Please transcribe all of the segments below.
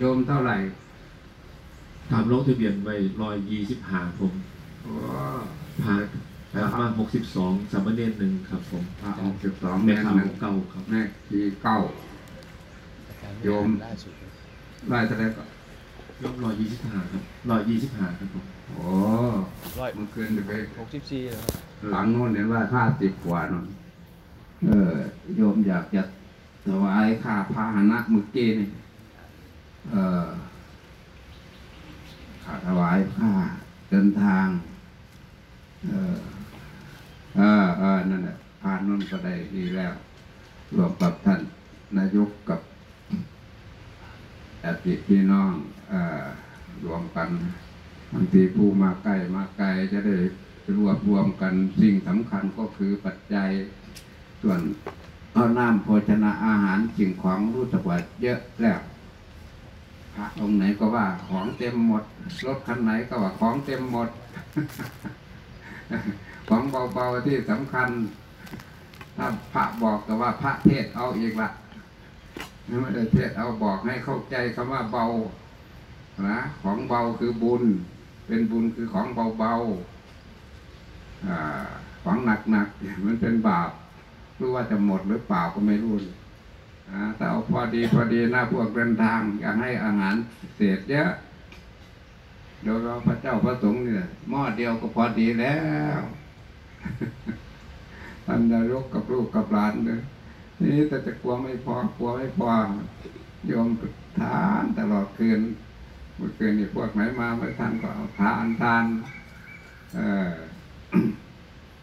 โยมเท่าไหร่ถามลงทะเบียนไว้ร้อยยี่สิบห้าผมโอ้พาพามาหกสิบสองสามเณรหนึ่งครับผมพระหกสิบสองแม่เมตรขาวหนึ่งเก่าครับแม่ทีเก้าโยมล่าสุดไล่เท่าไหรก็ยกร้อยยี่สิบห้าครับร้อยยี่สิบห้าครับผมโอ้ร้อยเมื่อคืนจะไปหกสิบสี่แล้วครับหลังนู้นเห็นว่าห้าสิบกว่านั่นเออโยมอยากจะถวายค่าพาหนะเมื่อกี้นี่เออค่าถวายค่าเดินทาง เออเออเออนั่นแหละพานนนก็ได้ดีแล้วรวมกับท่านนายกกับญาติพี่น้องอรวมกันบางทีผู้มาใกล้มาไกลจะได้รวบรวมกันสิ่งสำคัญก็คือปัจจัย ส่วนเอาน้ำโภชนาอาหารสิ่งของรู้จักว่าเยอะแล้ว พระองค์ไหนก็ว่าของเต็มหมด รถคันไหนก็ว่าของเต็มหมด ของเบาๆที่สำคัญ ถ้าพระบอกก็ว่าพระเทศเอาอีกละไม่ได้เทศเอาบอกให้เข้าใจคำว่าเบา นะ ของเบาคือบุญ เป็นบุญคือของเบาๆของหนักๆมันเป็นบาปรู้ว่าจะหมดหรือเปล่าก็ไม่รู้ แต่เอาพอดีพอดีหนะพวกเดินทางอยากให้อาหารเศษเยอะโดยว่าพระเจ้าพระสงฆ์เนี่ยหม้อเดียวก็พอดีแล้วท่านนายกกับลูกกับหลานเลยนี่แต่จะกลัวไม่พอกลัวไม่พอโยมทานตลอดคืนเมื่อคืนนี่พวกไหนมาไม่ทันก็เอาทานทาน เออ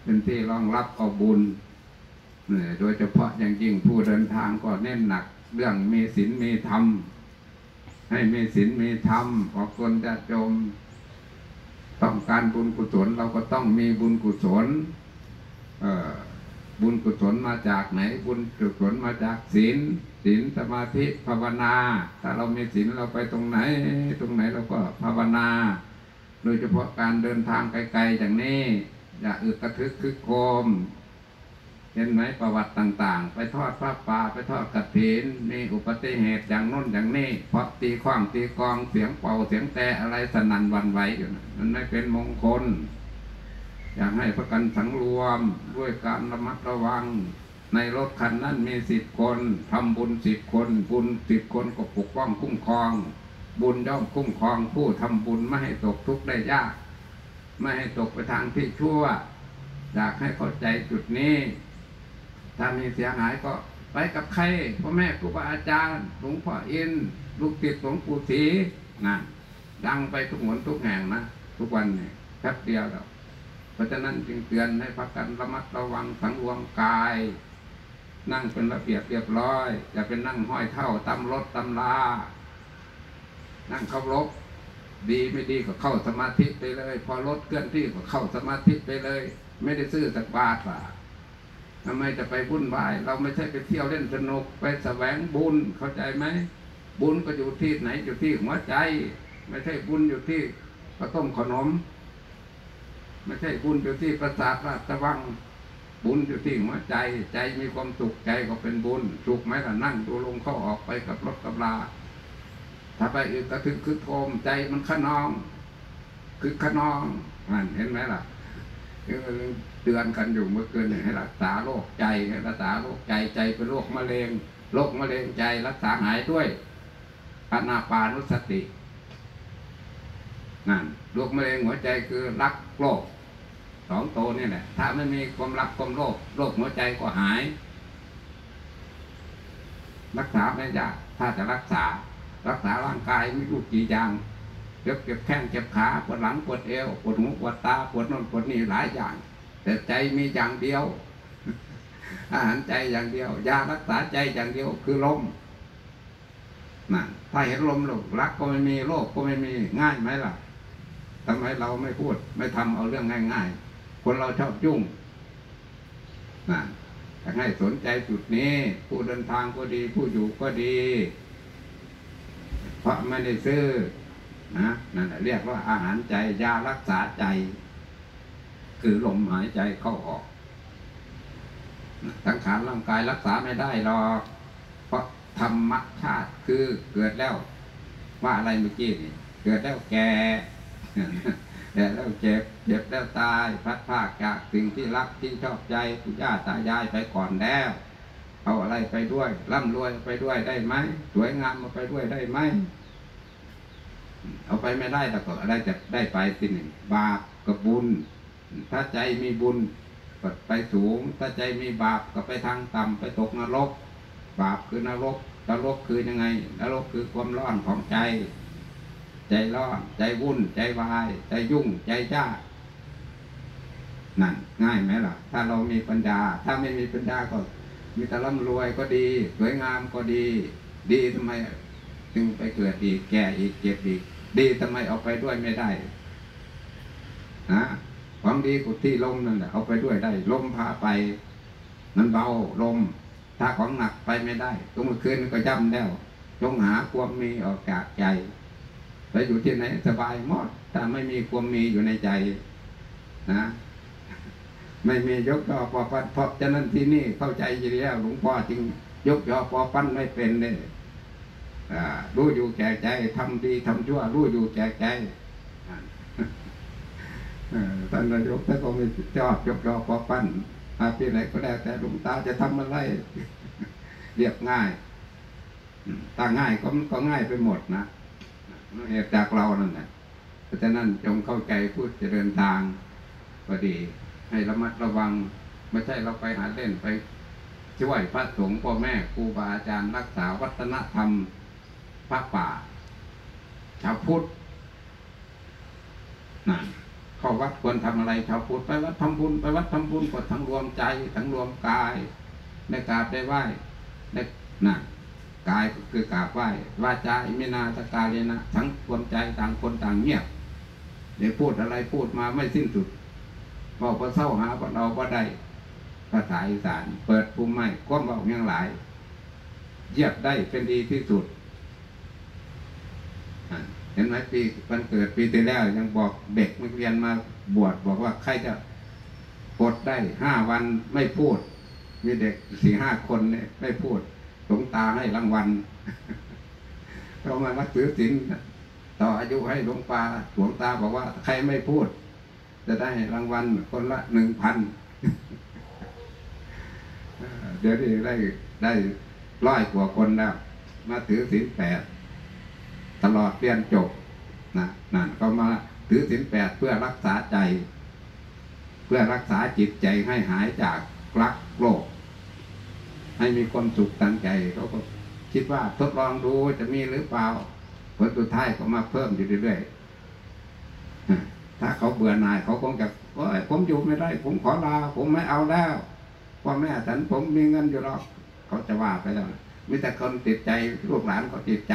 เป็นที่รองรับเอาบุญ โดยเฉพาะอย่างยิ่งผู้เดินทางก็เน้นหนัก เรื่องมีศีลมีธรรม ให้มีศีลมีธรรมขอคนจะจมต้องการบุญกุศลเราก็ต้องมีบุญกุศลบุญกุศลมาจากไหน บุญกุศลมาจากศีลศีลสมาธิภาวนา ถ้าเรามีศีลเราไปตรงไหน ตรงไหนเราก็ภาวนา โดยเฉพาะการเดินทางไกลๆอย่างนี้ อย่าอึกระทึกคึกโคม เห็นไหมประวัติต่างๆ ไปทอดพระป่าไปทอดกระถินมีอุบัติเหตุอย่างน้นอย่างนี้พราะตีขว้างตีกองเสียงเป่าเสียงแต่อะไรสนั่นวันไหวอยู่นะมันไม่เป็นมงคล อยากให้ประกันสังรวมด้วยการระมัดระวัง ในรถคันนั้นมีสิบคนทำบุญสิบคน บุญสิบคนก็ปกป้องคุ้มครอง บุญย่อมคุ้มครองผู้ทำบุญไม่ให้ตกทุกข์ได้ยาก ไม่ให้ตกไปทางที่ชั่ว อยากให้เข้าใจจุดนี้ ถ้ามีเสียหายก็ไปกับใครพ่อแม่ครูบาอาจารย์หลวงพ่ออินลูกติดหลวงปู่ศรีนั่นดังไปทุกหนทุกแห่งนะทุกวันเนี่ยแป๊บเดียวแล้วเพราะฉะนั้นจึงเตือนให้พักกันระมัดระวังสังรวมกาย นั่งเป็นระเบียบเรียบร้อยอย่าเป็นนั่งห้อยเท่าตำรถตำลานั่งเคารพดีไม่ดีก็เข้าสมาธิไปเลย พอรถเคลื่อนที่ก็เข้าสมาธิไปเลย ไม่ได้ซื้อสักบาทป่ะ ทำไมจะไปวุ่นวาย เราไม่ใช่ไปเที่ยวเล่นสนุกไปแสวงบุญเข้าใจไหมบุญก็อยู่ที่ไหนอยู่ที่หัวใจ ไม่ใช่บุญอยู่ที่กระต้มขนม ไม่ใช่บุญอยู่ที่ประสาทราชวัง บุญอยู่ที่หัวใจ ใจมีความสุขใจก็เป็นบุญสุขไหมล่ะนั่งดูลงเข้าออกไปกับรถกับลาถ้าไปอื่นก็ถึงคือโทมใจมันขนอง คือขนองนั่นเห็นไหมล่ะ เตือนกันอยู่เมื่อคืนให้รักษาโรคใจรักษาโรคใจใจเป็นโรคมะเร็งโรคมะเร็งใจรักษาหายด้วยอนาปานุสตินั่นโรคมะเร็งหัวใจคือรักโรคสองโตนี่แหละ ถ้าไม่มีความรักความโรคโรคหัวใจก็หาย รักษาไม่ยากถ้าจะรักษา รักษาร่างกายไม่รู้กี่อย่าง จ็บเจ็บแข้งเจ็บขาปวดหลังปวดเอวปวดหูปวดตาปวดน่นปวดนี่หลายอย่าง แต่ใจมีอย่างเดียว อาหารใจอย่างเดียวยารักษาใจอย่างเดียวคือลมนั่นถ้าเห็นลมหลกรักก็ไม่มีโรคก็ไม่มีง่ายไหมล่ะทำไมเราไม่พูด ไม่ทำเอาเรื่องง่าย ๆ คนเราชอบยุ่งนั่นอยากให้สนใจจุดนี้ ผู้เดินทางก็ดี ผู้อยู่ก็ดี เพราะไม่ได้ซื้อ นะนั่นแหละเรียกว่าอาหารใจยารักษาใจ คือลมหายใจเข้าออกสังขารร่างกายรักษาไม่ได้หรอกเพราะธรรมชาติคือเกิดแล้ว ว่าอะไรเมื่อกี้นี่เกิดแล้วแก่แก่แล้วเจ็บเจ็บแล้วตายพัดพากจากสิ่งที่รักที่ชอบใจปู่ย่าตายายไปก่อนแล้วเอาอะไรไปด้วยร่ำรวยไปด้วยได้ไหมสวยงามมาไปด้วยได้ไหม เอาไปไม่ได้แต่ก็อะไรจะได้ไปสิหนึ่งบาปกับบุญ ถ้าใจมีบุญก็ไปสูง ถ้าใจมีบาปก็ไปทางต่ำไปตกนรก บาปคือนรกนรกคือยังไงนรกคือความร้อนของใจ ใจร้อน ใจวุ่น ใจวาย ใจยุ่ง ใจจ้านั่นง่ายไหมล่ะ ถ้าเรามีปัญญา ถ้าไม่มีปัญญาก็มีแต่ร่ำรวยก็ดี สวยงามก็ดี ดีทำไม จึงไปเกิดอีกแก่อีกเจ็บอีก ดีทำไมเอาไปด้วยไม่ได้นะของดีกุที่ลมนั่นแหละเอาไปด้วยได้ ลมพาไป มันเบาลม ถ้าของหนักไปไม่ได้ตรงเมื่อคืนก็ย่ำแล้วจงหาความมีออกจากใจไปอยู่ที่ไหนสบายหมดถ้าไม่มีความมีอยู่ในใจ นะ ไม่มียกยอปอปั้นเพราะฉะนั้นที่นี่เข้าใจอยู่แล้วหลวงพ่อจึงยกยอปอปั้นไม่เป็นเลยอ่า รู้อยู่แก่ใจทำดีทำชั่วรู้อยู่แก่ใจอ่าเอ่อท่านนายกท่านก็มีจอบยกยอปอปั้นอาปีไหนก็แล้วแต่หลวงตาจะทำอะไรเรียบง่ายอืมถ้าง่ายก็ก็ง่ายไปหมดนะเหตุจากเรานั่นแหละเพราะฉะนั้นจงเข้าใจพูดจะเดินทางก็ดี ให้ระมัดระวัง ไม่ใช่เราไปหาเล่นไปช่วยพระสงฆ์พ่อแม่ครูบาอาจารย์รักษาวัฒนธรรม พระป่า ชาวพุทธนั่นเข้าวัดควรทำอะไรชาวพุทธไปวัดทำบุญไปวัดทำบุญก็ทั้งรวมใจทั้งรวมกายได้กราบได้ไหว้ได้นั่นกายก็คือกราบไหว้วาจาอิมินาสกาเลยนะทั้งรวมใจต่างคนต่างเงียบเดี๋ยวพูดอะไรพูดมาไม่สิ้นสุดบอกว่าเศร้าหาว่าเราก็ได้ภาษาอีสาน เปิดภูมิไม่ก้มบอกยังหลายเยียบได้เป็นดีที่สุด เห็นไหมปีวันเกิดปีที่แล้วยังบอกเด็กนักเรียนมาบวชบอกว่าใครจะกดได้ห้าวันไม่พูด มีเด็กสี่ห้าคนเนี่ยไม่พูดหลวงตาให้รางวัลเรามานักถือศีลต่ออายุให้หลวงตาหลวงตาบอกว่า ใครไม่พูด จะได้รางวัลคนละหนึ่งพันเดี๋ยวนี้ได้ได้ร้อยกว่าคนแล้วมาถือศีลแปด ตลอดเรียนจบนะนั่นก็มาถือศีลแปดเพื่อรักษาใจ เพื่อรักษาจิตใจให้หายจากรักโลก ให้มีความสุขตั้งใจเขาก็คิดว่าทดลองดูจะมีหรือเปล่าผลสุดท้ายก็มาเพิ่มอยู่เรื่อยๆถ้าเขาเบื่อหน่ายเขาคงจะโอ้ยผมอยู่ไม่ได้ ผมขอลา ผมไม่เอาแล้วพ่อแม่ฉันผมมีเงินอยู่หรอกเขาจะว่าไปแล้วมีแต่คนติดใจลูกหลานเขาติดใจ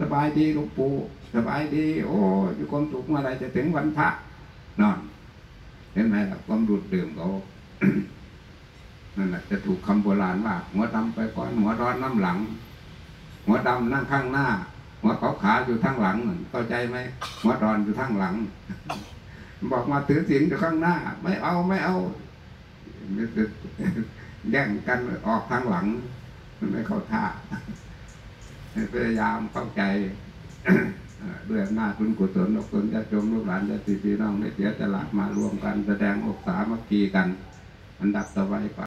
สบายดีหลูกปู่สบายดี โอ้ยมีความสุขเมื่อไรจะถึงวันพระนอน เห็นไหมล่ะความดูดดื่มเขานั่นแหละจะถูกคำโบราณว่า หัวดำไปก่อนหัวร้อนน้ำหลัง หัวดำนั่งข้างหน้า หัวขาวขาอยู่ข้างหลังนั่นเข้าใจไหมหัวร้อนอยู่ข้างหลัง บอกมาถือศีลอยู่ข้างหน้า ไม่เอาไม่เอาไม่ถือแย่งกันออกทางหลัง ไม่เข้าท่า พยายามเข้าใจด้วยอำนาจคุณกุศลนกตนญาติโยมลูกหลานญาติพี่น้องได้เสียสละมารวมกันแสดงอกสามัคคีกัน อันดับต่อไป